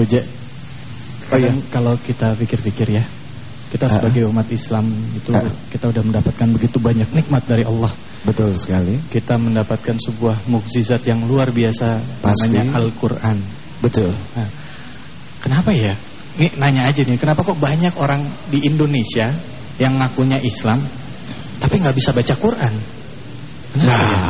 Uje, Oh, iya. kadang kalau kita pikir-pikir ya, kita sebagai umat Islam itu kita udah mendapatkan begitu banyak nikmat dari Allah. Betul sekali. Kita mendapatkan sebuah mukjizat yang luar biasa Pasti. namanya Al-Qur'an. Betul. Nah, kenapa ya? Nih nanya aja nih, kenapa kok banyak orang di Indonesia yang ngakunya Islam tapi nggak bisa baca Quran? Kenapa? Nah, Ya,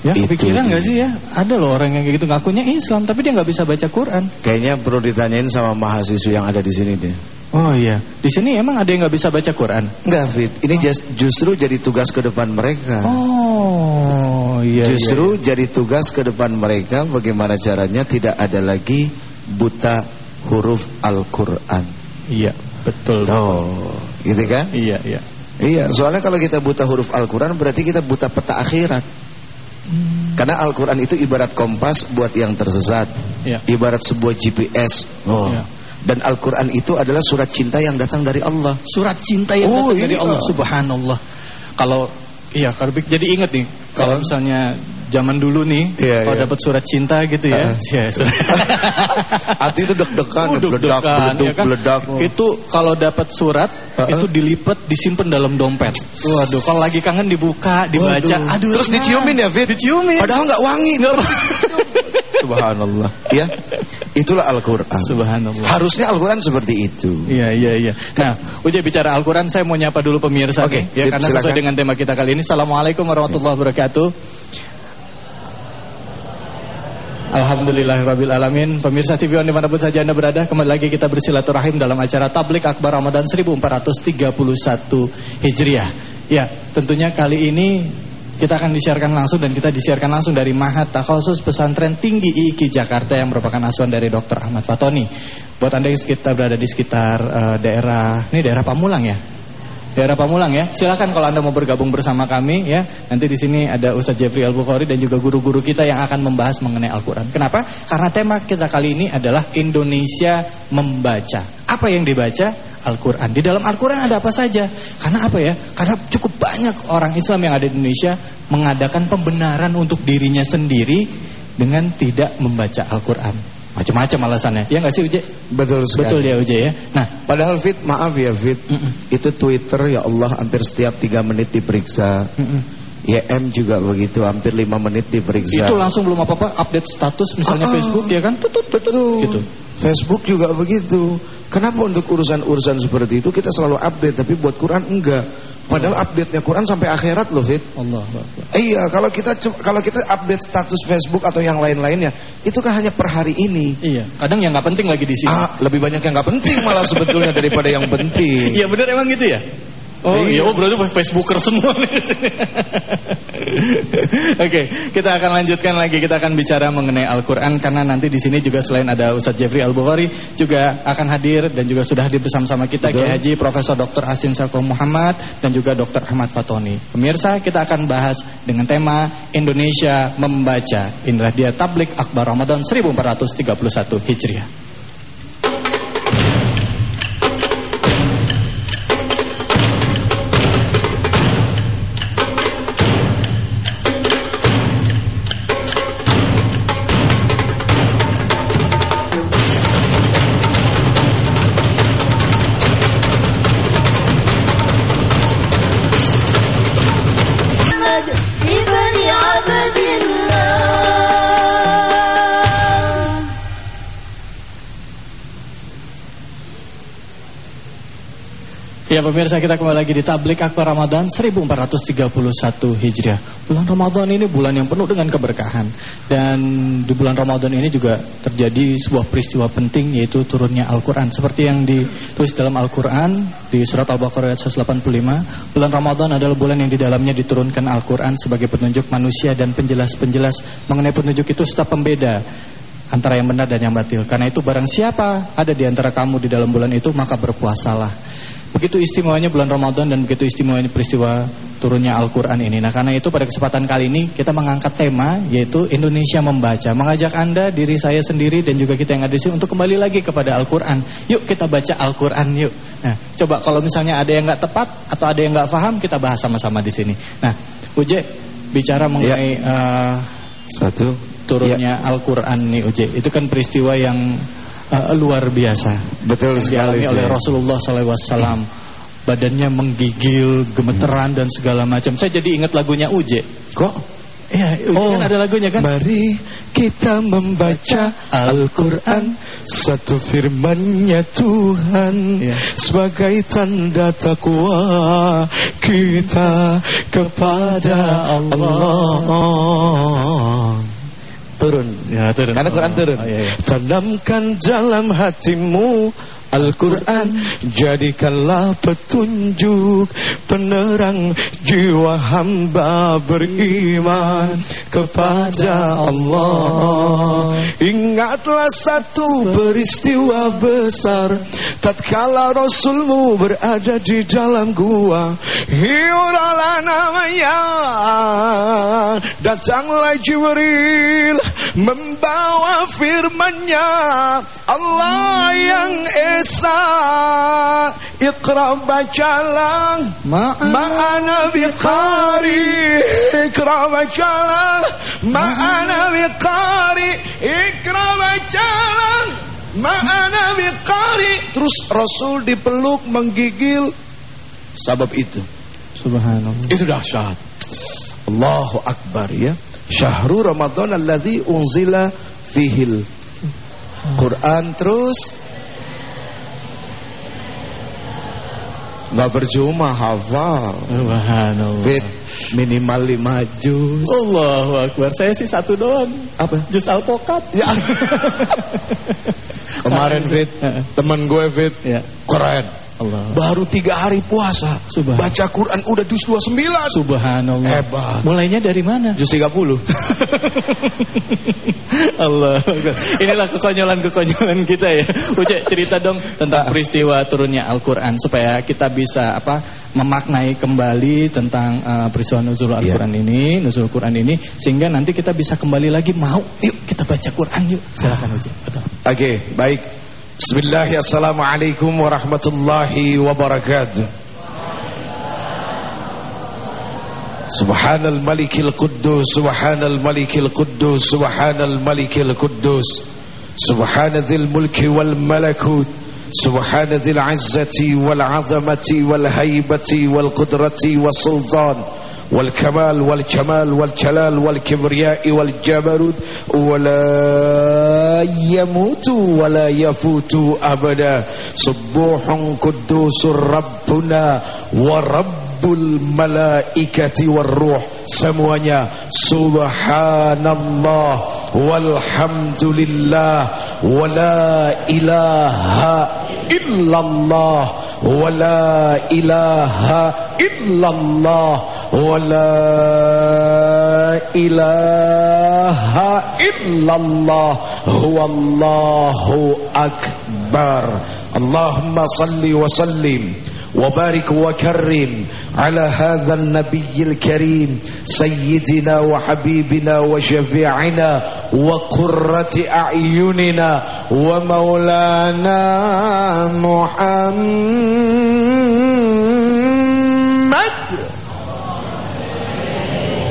itu kepikiran nggak sih ya? Ada loh orang yang kayak gitu ngakunya Islam tapi dia nggak bisa baca Quran. Kayaknya perlu ditanyain sama mahasiswa yang ada di sini deh. Oh iya, di sini emang ada yang nggak bisa baca Quran? Enggak, Fit. Ini jas- justru jadi tugas ke depan mereka. Oh iya. justru jadi tugas ke depan mereka bagaimana caranya tidak ada lagi buta huruf Al-Qur'an. iya, iya betul. Oh, gitu kan? Iya iya. Iya, soalnya kalau kita buta huruf Al-Quran berarti kita buta peta akhirat. Karena Al-Quran itu ibarat kompas buat yang tersesat. Iya. Ibarat sebuah GPS. Oh. Iya. Dan Al-Quran itu adalah surat cinta yang datang dari Allah. Surat cinta yang Oh, datang dari iya. Allah Subhanallah. Kalau iya, kalau jadi inget nih, Kalau- misalnya zaman dulu nih, Iya, kalau iya. dapat surat cinta gitu ya, Uh-uh. ya, surat- Hati itu deg-degan, Oh, meledak, deg-degan, meleduk, ya kan? meledak. Itu kalau dapat surat Uh-uh. itu dilipat, disimpan dalam dompet. Waduh, kalau lagi kangen dibuka, dibaca, Waduh. aduh. Terus nah. diciumin ya, Fit? Diciumin. Padahal nggak wangi. Subhanallah. Ya, itulah Al-Quran. Subhanallah. Harusnya Al-Quran seperti itu. Iya iya iya. Nah, Uje bicara Al-Quran, saya mau nyapa dulu pemirsa Oke, nih, ya sip, karena silakan. sesuai dengan tema kita kali ini. Assalamualaikum warahmatullahi wabarakatuh. Alhamdulillahirabbil alamin. Pemirsa TV One di mana pun saja anda berada, kembali lagi kita bersilaturahim dalam acara Tablik Akbar Ramadan 1431 Hijriah. Ya, tentunya kali ini kita akan disiarkan langsung dan kita disiarkan langsung dari Mahat Takhusus Pesantren Tinggi IIKI Jakarta yang merupakan asuhan dari Dr. Ahmad Fatoni. Buat anda yang sekitar berada di sekitar eh, daerah, ini daerah Pamulang ya, daerah Pamulang ya. Silakan kalau Anda mau bergabung bersama kami ya. Nanti di sini ada Ustadz Jeffrey Al-Bukhari dan juga guru-guru kita yang akan membahas mengenai Al-Qur'an. Kenapa? Karena tema kita kali ini adalah Indonesia membaca. Apa yang dibaca? Al-Qur'an. Di dalam Al-Qur'an ada apa saja? Karena apa ya? Karena cukup banyak orang Islam yang ada di Indonesia mengadakan pembenaran untuk dirinya sendiri dengan tidak membaca Al-Qur'an. Macam-macam alasannya. Ya nggak sih Uje? Betul sekali. Betul ya Uje ya. Nah, Padahal Fit, maaf ya Fit, Mm-mm. itu Twitter ya Allah hampir setiap 3 menit diperiksa. mm-mm. YM juga begitu, hampir 5 menit diperiksa. Itu langsung belum apa-apa update status misalnya Ah. Facebook ya kan tutut tutut gitu. Facebook juga begitu. Kenapa untuk urusan-urusan seperti itu kita selalu update, tapi buat Quran enggak. Padahal update-nya Quran sampai akhirat loh Fit. Allah. Iya, kalau kita kalau kita update status Facebook atau yang lain-lainnya, itu kan hanya per hari ini. Iya, kadang yang nggak penting lagi di sini. Ah, lebih banyak yang nggak penting malah sebetulnya daripada yang penting. Iya benar emang gitu ya? Oh iya, oh berarti Facebooker semua nih. Oke, kita akan lanjutkan lagi. Kita akan bicara mengenai Al-Qur'an karena nanti di sini juga selain ada Ustadz Jeffrey Al-Bukhari juga akan hadir dan juga sudah hadir bersama-sama kita. Kiai Haji Profesor Dr. Asin Sako Muhammad dan juga Dr. Ahmad Fatoni. Pemirsa, kita akan bahas dengan tema Indonesia membaca. Inilah dia Tablik Akbar Ramadan 1431 Hijriah. Ya pemirsa kita kembali lagi di Tablik Akbar Ramadan 1431 Hijriah Bulan Ramadan ini bulan yang penuh dengan keberkahan Dan di bulan Ramadan ini juga terjadi sebuah peristiwa penting yaitu turunnya Al-Quran Seperti yang ditulis dalam Al-Quran di surat Al-Baqarah ayat 185 Bulan Ramadan adalah bulan yang di dalamnya diturunkan Al-Quran sebagai petunjuk manusia dan penjelas-penjelas Mengenai petunjuk itu serta pembeda antara yang benar dan yang batil. Karena itu barang siapa ada di antara kamu di dalam bulan itu maka berpuasalah. Begitu istimewanya bulan Ramadan dan begitu istimewanya peristiwa turunnya Al-Quran ini. Nah karena itu pada kesempatan kali ini kita mengangkat tema yaitu Indonesia membaca. Mengajak anda, diri saya sendiri dan juga kita yang ada di sini untuk kembali lagi kepada Al-Quran. Yuk kita baca Al-Quran yuk. Nah coba kalau misalnya ada yang nggak tepat atau ada yang nggak paham kita bahas sama-sama di sini. Nah Uje bicara mengenai eh, Satu. turunnya Al-Quran nih Uje Itu kan peristiwa yang eh, luar biasa. Betul sekali. dialami oleh. Rasulullah SAW. Badannya menggigil, gemeteran dan segala macam. Saya jadi ingat lagunya Uje. Kok? Uje Oh, kan ada lagunya kan? Mari kita membaca Al-Quran Satu firmannya Tuhan Iya. Sebagai tanda takwa kita kepada Allah Turun Ya, turun. Karena Quran turun Oh, iya, iya. Tanamkan dalam hatimu Al-Quran Jadikanlah petunjuk Penerang jiwa hamba beriman Kepada Allah. Ingatlah satu peristiwa besar Tatkala Rasulmu berada di dalam gua Hiuralah namanya. Datanglah Jibril Membawa firmannya Allah yang Esa Iqra bacalah Ma'ana biqari Iqra bacalah Ma'ana biqari Iqra bacalah Ma'ana biqari Terus Rasul dipeluk menggigil. Sabab itu. Subhanallah. Itu dahsyat. Allahu Akbar ya. Syahrul Ramadan alladzi unzila fihil Quran terus nggak percuma hafal Subhanallah. Fit minimal lima juz Allahu Akbar. Saya sih satu doang. apa Jus alpokat. Ya. kemarin Fit teman gue Fit Ya. keren Allah. baru tiga hari puasa baca Quran udah juz 29 Subhanallah. Hebat. Mulainya dari mana? juz 30 Allah. Inilah kekonyolan-kekonyolan kita ya. Uce cerita dong tentang peristiwa turunnya Al-Qur'an supaya kita bisa apa memaknai kembali tentang uh, peristiwa nuzul Al-Qur'an ini, nuzul Quran ini sehingga nanti kita bisa kembali lagi mau yuk kita baca Quran yuk. Silakan Uce. Oke, baik. بسم الله السلام عليكم ورحمة الله وبركاته. سبحان الملك القدوس سبحان الملك القدوس سبحان الملك القدوس. سبحان ذي الملك والملكوت سبحان ذي العزة والعظمة والهيبة والقدرة والسلطان. والكمال والجمال والجلال والكبرياء والجبروت ولا يموت ولا يفوت أبدا سبوح قدوس ربنا ورب Rabbul malaikati warruh semuanya subhanallah walhamdulillah wala ilaha illallah wala ilaha illallah ولا إله إلا الله هو الله أكبر. اللهم صل وسلم وبارك وكرم على هذا النبي الكريم سيدنا وحبيبنا وشفيعنا وقرة أعيننا ومولانا محمد.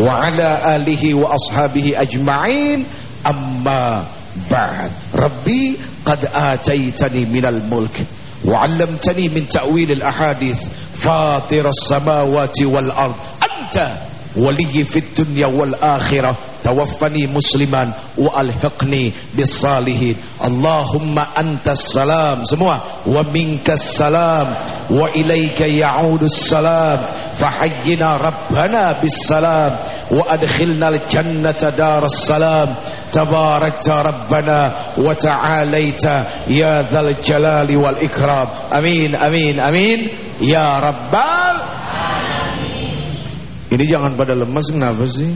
وعلى آله وأصحابه أجمعين. أما بعد. ربي قد آتيتني من الملك وعلمتني من تأويل الأحاديث. فاطر السماوات والأرض. أنت ولي في الدنيا والآخرة. توفني مسلما وألحقني بالصالحين. اللهم أنت السلام. سموا ومنك السلام. وإليك يعود السلام. فحينا ربنا بالسلام وأدخلنا الجنة دار السلام تباركت ربنا وتعاليت يا ذا الجلال والإكرام أمين أمين أمين يا رب Ini jangan pada lemas kenapa sih?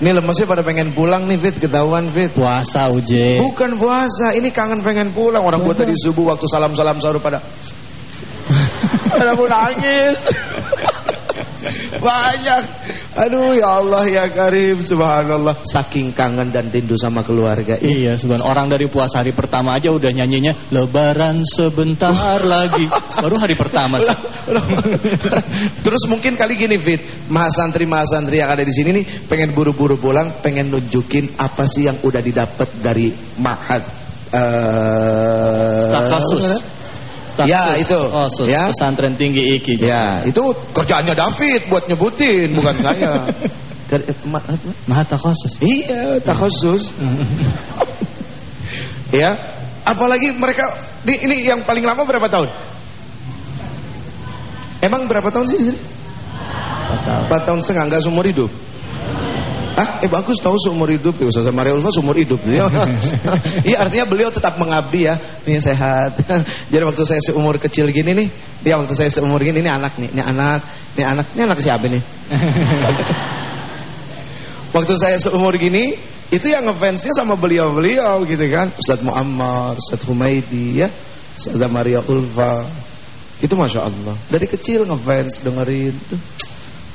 Ini lemasnya pada pengen pulang nih Fit, ketahuan Fit. Puasa Uje. Bukan puasa, ini kangen pengen pulang. Orang gua tadi subuh waktu salam-salam sahur pada pada mau nangis. Banyak. Aduh ya Allah ya Karim subhanallah. Saking kangen dan rindu sama keluarga. Iya, sebenarnya orang dari puasa hari pertama aja udah nyanyinya Lebaran sebentar lagi. Baru hari pertama. sih. Terus mungkin kali gini Fit, mahasantri mahasantri yang ada di sini nih pengen buru-buru pulang, pengen nunjukin apa sih yang udah didapat dari mahat eh Ya, itu. Takhasus. Ya. Pesantren tinggi iki. Ya, itu kerjaannya David buat nyebutin, bukan saya. Eh, ma- apa? Maha takhasus. Iya, takhusus. ya, apalagi mereka ini, ini yang paling lama berapa tahun? Emang berapa tahun sih? di sini? Empat tahun setengah, nggak seumur hidup. Ah, eh bagus tahu seumur hidup ya Ustaz Maria Ulfa seumur hidup dia. Iya artinya beliau tetap mengabdi ya. Ini sehat. Jadi waktu saya seumur kecil gini nih, dia waktu saya seumur gini ini anak nih, ini anak, ini anak, ini anak siapa nih? waktu saya seumur gini, itu yang ngefansnya sama beliau-beliau gitu kan. Ustaz Muammar, Ustaz Humaidi ya, Ustaz Maria Ulfa. Itu Masya Allah. Dari kecil ngefans dengerin tuh.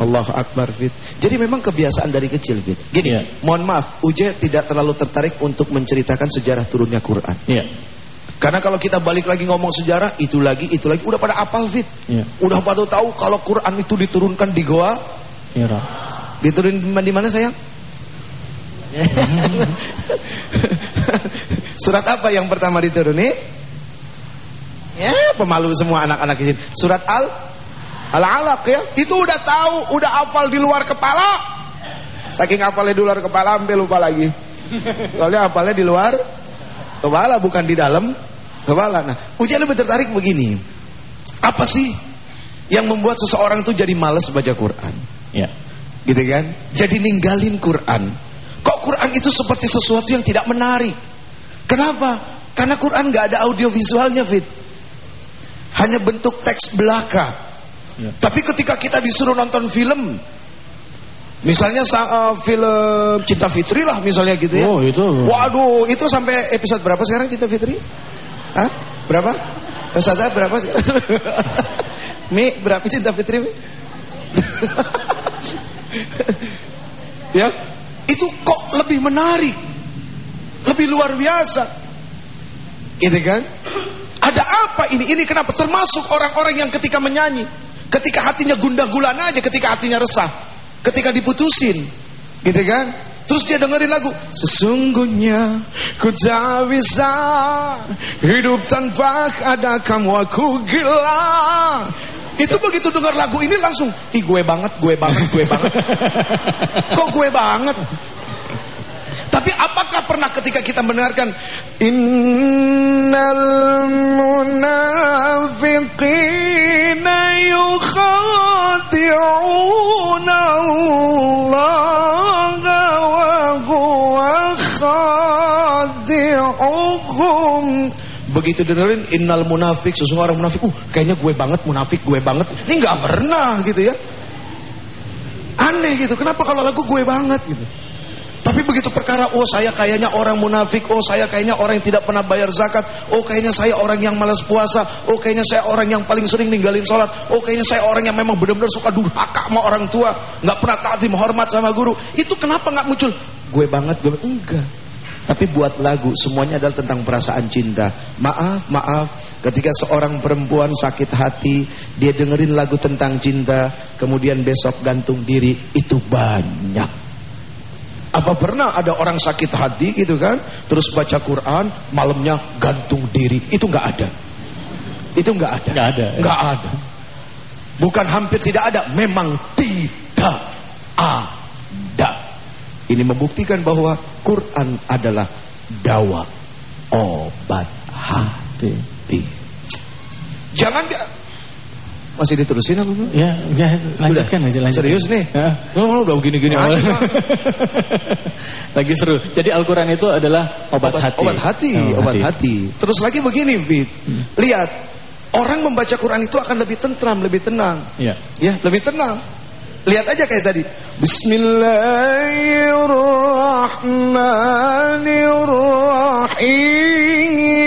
Allah Akbar Fit. Jadi memang kebiasaan dari kecil Fit. Gini, Iya. mohon maaf, Uje tidak terlalu tertarik untuk menceritakan sejarah turunnya Quran. Iya. Karena kalau kita balik lagi ngomong sejarah, itu lagi, itu lagi, udah pada apal Fit. Iya. Udah pada tahu kalau Quran itu diturunkan di goa, Iya. diturun di mana sayang? Surat apa yang pertama dituruni? Ya, pemalu semua anak-anak di sini. Surat Al Al-Alaq ya. Itu udah tahu, udah hafal di luar kepala. Saking hafalnya di luar kepala sampai lupa lagi. Soalnya hafalnya di luar kepala bukan di dalam kepala. Nah, ujian lebih tertarik begini. Apa sih yang membuat seseorang itu jadi malas baca Quran? Iya. gitu kan jadi ninggalin Quran kok Quran itu seperti sesuatu yang tidak menarik kenapa karena Quran nggak ada audio visualnya Fit hanya bentuk teks belaka Ya. tapi ketika kita disuruh nonton film misalnya sa- eh, film Cinta Fitri lah misalnya gitu ya. Oh, itu. waduh itu sampai episode berapa sekarang Cinta Fitri? Hah? berapa? Ustazah berapa sekarang? Mi berapa Cinta Fitri ya. Itu kok lebih menarik lebih luar biasa. Gitu kan? Ada apa ini? Ini kenapa? Termasuk orang-orang yang ketika menyanyi ketika hatinya gundah gulana aja ketika hatinya resah ketika diputusin gitu kan? Terus dia dengerin lagu sesungguhnya ku tak bisa hidup tanpa ada kamu aku gila. Itu begitu dengar lagu ini langsung ih gue banget gue banget gue banget. Kok gue banget pernah ketika kita mendengarkan Innal munafiqina yukhadi'una Allah wa huwa khadi'uhum Begitu dengerin innal munafik sesungguhnya orang munafik, uh kayaknya gue banget munafik, gue banget. Ini nggak pernah gitu ya. Aneh gitu. Kenapa kalau lagu gue banget gitu? Tapi begitu perkara, oh saya kayaknya orang munafik, oh saya kayaknya orang yang tidak pernah bayar zakat, oh kayaknya saya orang yang malas puasa, oh kayaknya saya orang yang paling sering ninggalin sholat, oh kayaknya saya orang yang memang benar-benar suka durhaka sama orang tua, nggak pernah taat hormat sama guru. Itu kenapa nggak muncul? Gue banget, gue enggak. Tapi buat lagu semuanya adalah tentang perasaan cinta. Maaf, maaf. Ketika seorang perempuan sakit hati, dia dengerin lagu tentang cinta, kemudian besok gantung diri, itu banyak. Apa pernah ada orang sakit hati gitu kan, terus baca Quran, malamnya gantung diri? Itu nggak ada. Itu nggak ada. Nggak ada. Nggak ada. Bukan hampir tidak ada, memang tidak ada. Ini membuktikan bahwa Quran adalah dawa obat hati. Jangan masih diterusin apa belum? Ya, ya lanjutkan aja lanjutkan. Serius nih? Ya. Oh, udah begini-gini aja. Lagi seru. Jadi Al-Quran itu adalah obat, hati. Obat hati, Oh, obat hati. Terus lagi begini, Fit. Lihat, orang membaca Quran itu akan lebih tentram, lebih tenang. Ya. Ya, lebih tenang. Lihat aja kayak tadi. Bismillahirrahmanirrahim.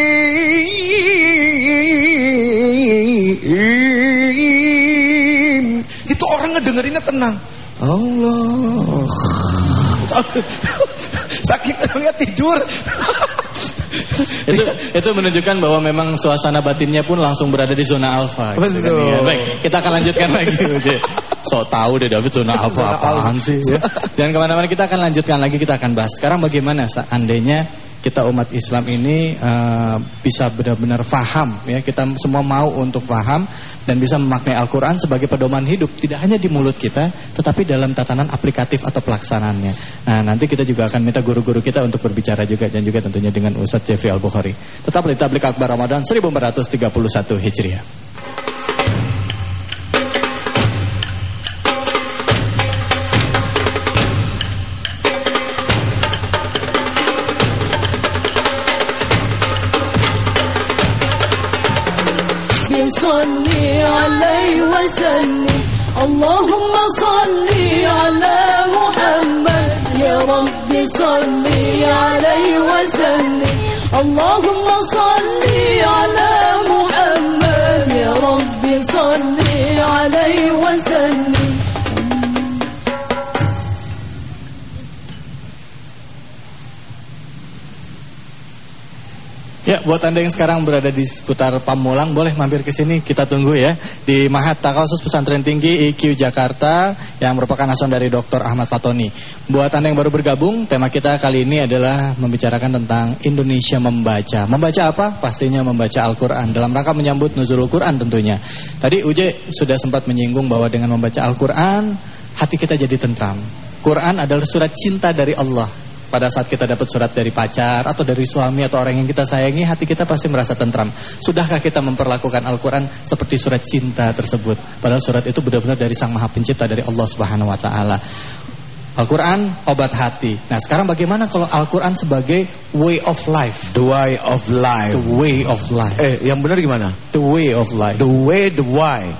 Tenang. Allah. Saking tenangnya tidur. itu itu menunjukkan bahwa memang suasana batinnya pun langsung berada di zona alfa. gitu kan, Betul. ya. Baik, kita akan lanjutkan lagi. So tahu deh David zona alfa apaan sih? Ya. Jangan ke mana-mana kita akan lanjutkan lagi kita akan bahas. Sekarang bagaimana seandainya kita umat Islam ini uh, bisa benar-benar faham ya kita semua mau untuk faham dan bisa memaknai Al-Qur'an sebagai pedoman hidup tidak hanya di mulut kita tetapi dalam tatanan aplikatif atau pelaksanaannya. Nah, nanti kita juga akan minta guru-guru kita untuk berbicara juga dan juga tentunya dengan Ustadz Jeffrey Al-Bukhari. Tetap di Tablik Akbar Ramadan 1431 Hijriah. صلي عليه وسلم. اللهم صل على محمد. يا رب صل عليه وسلم. اللهم صل على محمد. يا رب صل عليه وسلم. Ya, buat Anda yang sekarang berada di seputar Pamulang, boleh mampir ke sini, kita tunggu ya. Di Mahat Takasus Pesantren Tinggi IQ Jakarta, yang merupakan asuhan dari Dr. Ahmad Fatoni. Buat Anda yang baru bergabung, tema kita kali ini adalah membicarakan tentang Indonesia membaca. Membaca apa? Pastinya membaca Al-Quran, dalam rangka menyambut nuzulul Quran tentunya. Tadi Uje sudah sempat menyinggung bahwa dengan membaca Al-Quran, hati kita jadi tentram. Quran adalah surat cinta dari Allah pada saat kita dapat surat dari pacar atau dari suami atau orang yang kita sayangi, hati kita pasti merasa tentram. Sudahkah kita memperlakukan Al-Quran seperti surat cinta tersebut? Padahal surat itu benar-benar dari Sang Maha Pencipta dari Allah Subhanahu Wa Taala. Al-Quran obat hati. Nah sekarang bagaimana kalau Al-Quran sebagai way of life? The way of life. The way of life. Eh, yang benar gimana? The way of life. The way, the why.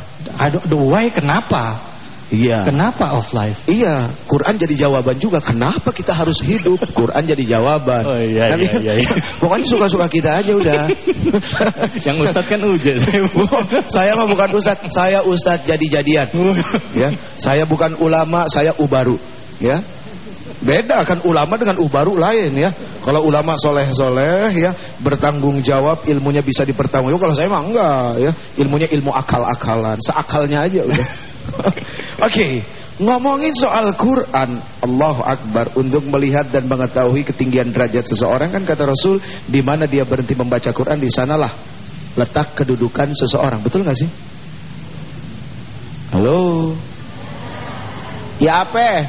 The way kenapa? Iya. Kenapa of life? Iya, Quran jadi jawaban juga. Kenapa kita harus hidup? Quran jadi jawaban. Oh iya Nanti, iya, iya, iya. Pokoknya suka-suka kita aja udah. Yang Ustadz kan uje. saya mah bukan Ustadz, saya Ustadz jadi-jadian. ya, saya bukan ulama, saya ubaru. Ya, Beda kan ulama dengan ubaru lain ya. Kalau ulama soleh-soleh ya bertanggung jawab ilmunya bisa dipertanggung Kalau saya mah enggak ya. Ilmunya ilmu akal-akalan, seakalnya aja udah. Oke, ngomongin soal Quran, Allahu Akbar untuk melihat dan mengetahui ketinggian derajat seseorang kan kata Rasul, di mana dia berhenti membaca Quran di sanalah letak kedudukan seseorang. Betul nggak sih? Halo. Ya apa?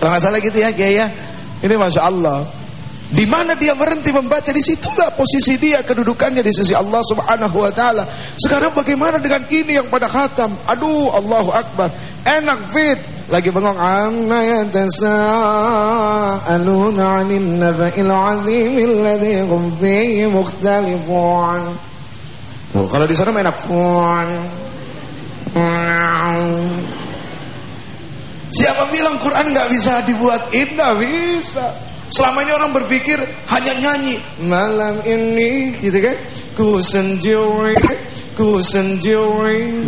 Kalau nggak salah gitu ya, Kiai ya. Ini masya Allah. Di mana dia berhenti membaca di situlah posisi dia kedudukannya di sisi Allah Subhanahu wa taala. Sekarang bagaimana dengan ini yang pada khatam? Aduh, Allahu Akbar. Enak fit. Lagi bengong amma yatasaaluna 'anil naba'il 'azim alladhi hum fihi mukhtalifun. Oh, kalau di sana enak fun. Siapa bilang Quran nggak bisa dibuat indah? Bisa. Selama ini orang berpikir hanya nyanyi malam ini gitu kan. Ku sendiri, ku sendiri.